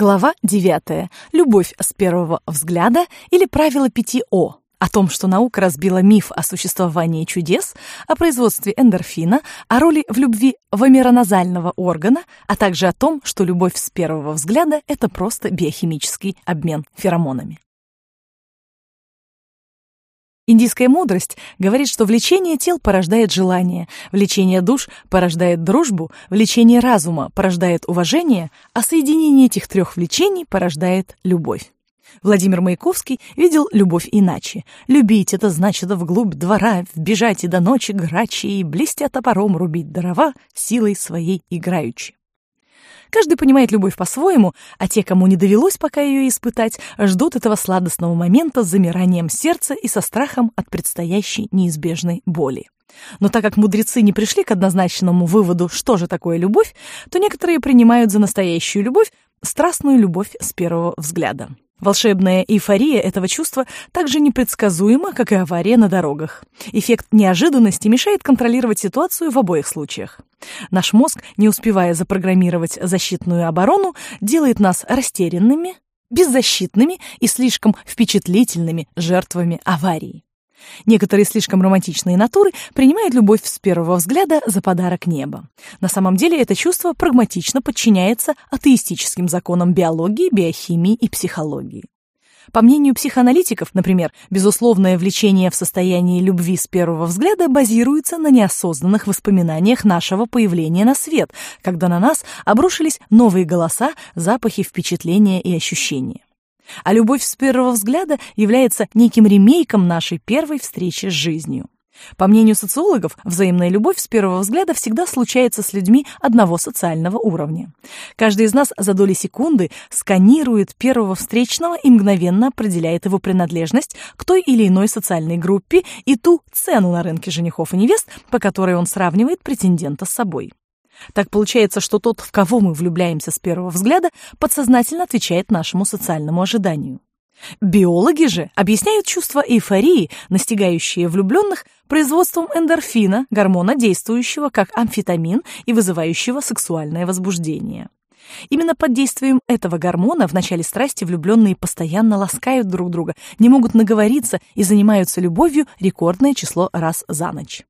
Глава 9. Любовь с первого взгляда или правило 5 О. О том, что наука разбила миф о существовании чудес, о производстве эндорфина, о роли в любви вомероназального органа, а также о том, что любовь с первого взгляда – это просто биохимический обмен феромонами. Индийская мудрость говорит, что влечение тел порождает желание, влечение душ порождает дружбу, влечение разума порождает уважение, а соединение этих трех влечений порождает любовь. Владимир Маяковский видел любовь иначе. Любить — это значит вглубь двора, вбежать и до ночи грачи, и блестя топором рубить дрова, силой своей играючи. Каждый понимает любовь по-своему, а те, кому не довелось пока ее испытать, ждут этого сладостного момента с замиранием сердца и со страхом от предстоящей неизбежной боли. Но так как мудрецы не пришли к однозначному выводу, что же такое любовь, то некоторые принимают за настоящую любовь страстную любовь с первого взгляда. Волшебная эйфория этого чувства так же непредсказуема, как и авария на дорогах. Эффект неожиданности мешает контролировать ситуацию в обоих случаях. Наш мозг, не успевая запрограммировать защитную оборону, делает нас растерянными, беззащитными и слишком впечатлительными жертвами аварии. Некоторые слишком романтичные натуры принимают любовь с первого взгляда за подарок неба. На самом деле это чувство прагматично подчиняется атеистическим законам биологии, биохимии и психологии. По мнению психоаналитиков, например, безусловное влечение в состоянии любви с первого взгляда базируется на неосознанных воспоминаниях нашего появления на свет, когда на нас обрушились новые голоса, запахи, впечатления и ощущения. А любовь с первого взгляда является неким ремейком нашей первой встречи с жизнью. По мнению социологов, взаимная любовь с первого взгляда всегда случается с людьми одного социального уровня. Каждый из нас за доли секунды сканирует первого встречного и мгновенно определяет его принадлежность к той или иной социальной группе и ту цену на рынке женихов и невест, по которой он сравнивает претендента с собой. Так получается, что тот, в кого мы влюбляемся с первого взгляда, подсознательно отвечает нашему социальному ожиданию. Биологи же объясняют чувство эйфории, настигающие влюбленных, производством эндорфина, гормона, действующего как амфетамин и вызывающего сексуальное возбуждение. Именно под действием этого гормона в начале страсти влюбленные постоянно ласкают друг друга, не могут наговориться и занимаются любовью рекордное число раз за ночь.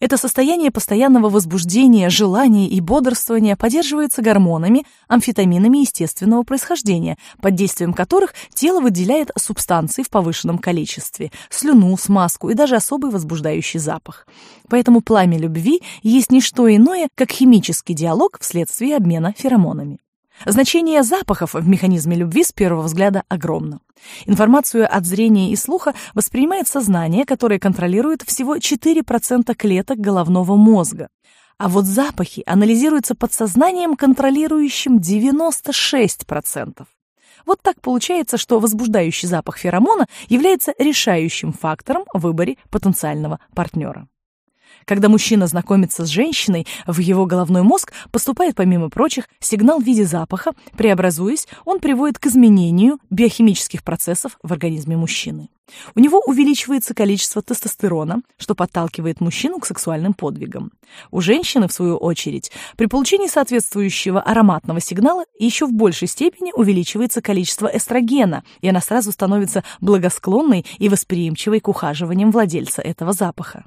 Это состояние постоянного возбуждения, желания и бодрствования поддерживается гормонами, амфетаминами естественного происхождения, под действием которых тело выделяет субстанции в повышенном количестве, слюну, смазку и даже особый возбуждающий запах. Поэтому пламя любви есть не что иное, как химический диалог вследствие обмена феромонами. Значение запахов в механизме любви с первого взгляда огромно. Информацию от зрения и слуха воспринимает сознание, которое контролирует всего 4% клеток головного мозга. А вот запахи анализируются подсознанием, контролирующим 96%. Вот так получается, что возбуждающий запах феромона является решающим фактором в выборе потенциального партнера. Когда мужчина знакомится с женщиной, в его головной мозг поступает, помимо прочих, сигнал в виде запаха. Преобразуясь, он приводит к изменению биохимических процессов в организме мужчины. У него увеличивается количество тестостерона, что подталкивает мужчину к сексуальным подвигам. У женщины, в свою очередь, при получении соответствующего ароматного сигнала еще в большей степени увеличивается количество эстрогена, и она сразу становится благосклонной и восприимчивой к ухаживаниям владельца этого запаха.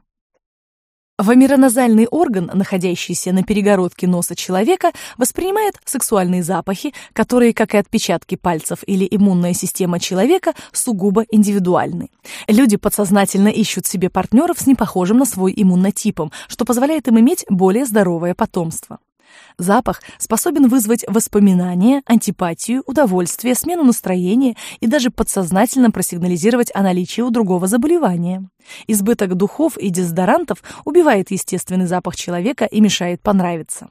Вомероназальный орган, находящийся на перегородке носа человека, воспринимает сексуальные запахи, которые, как и отпечатки пальцев или иммунная система человека, сугубо индивидуальны. Люди подсознательно ищут себе партнеров с непохожим на свой иммунотипом, что позволяет им иметь более здоровое потомство. Запах способен вызвать воспоминания, антипатию, удовольствие, смену настроения и даже подсознательно просигнализировать о наличии у другого заболевания. Избыток духов и дезодорантов убивает естественный запах человека и мешает понравиться.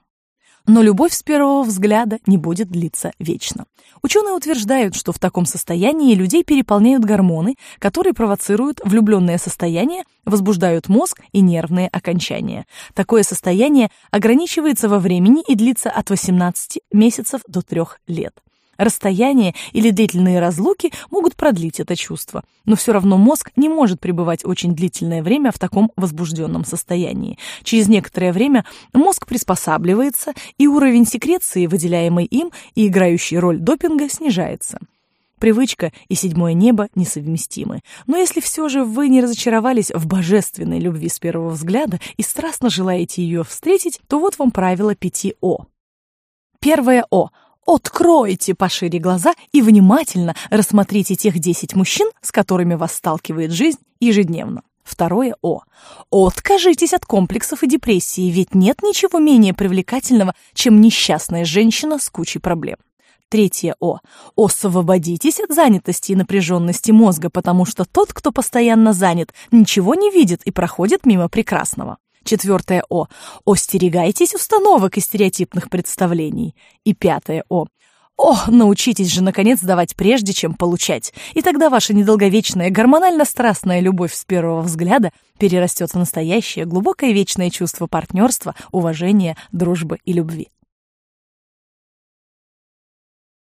Но любовь с первого взгляда не будет длиться вечно. Ученые утверждают, что в таком состоянии людей переполняют гормоны, которые провоцируют влюбленное состояние, возбуждают мозг и нервные окончания. Такое состояние ограничивается во времени и длится от 18 месяцев до 3 лет. Расстояние или длительные разлуки могут продлить это чувство, но все равно мозг не может пребывать очень длительное время в таком возбужденном состоянии. Через некоторое время мозг приспосабливается, и уровень секреции, выделяемый им и играющий роль допинга, снижается. Привычка и седьмое небо несовместимы. Но если все же вы не разочаровались в божественной любви с первого взгляда и страстно желаете ее встретить, то вот вам правило пяти О. Первое О. Откройте пошире глаза и внимательно рассмотрите тех 10 мужчин, с которыми вас сталкивает жизнь ежедневно. Второе О. Откажитесь от комплексов и депрессии, ведь нет ничего менее привлекательного, чем несчастная женщина с кучей проблем. Третье О. Освободитесь от занятости и напряженности мозга, потому что тот, кто постоянно занят, ничего не видит и проходит мимо прекрасного. Четвертое О. Остерегайтесь установок и стереотипных представлений. И пятое О. О, научитесь же, наконец, давать прежде, чем получать. И тогда ваша недолговечная, гормонально-страстная любовь с первого взгляда перерастет в настоящее, глубокое вечное чувство партнерства, уважения, дружбы и любви.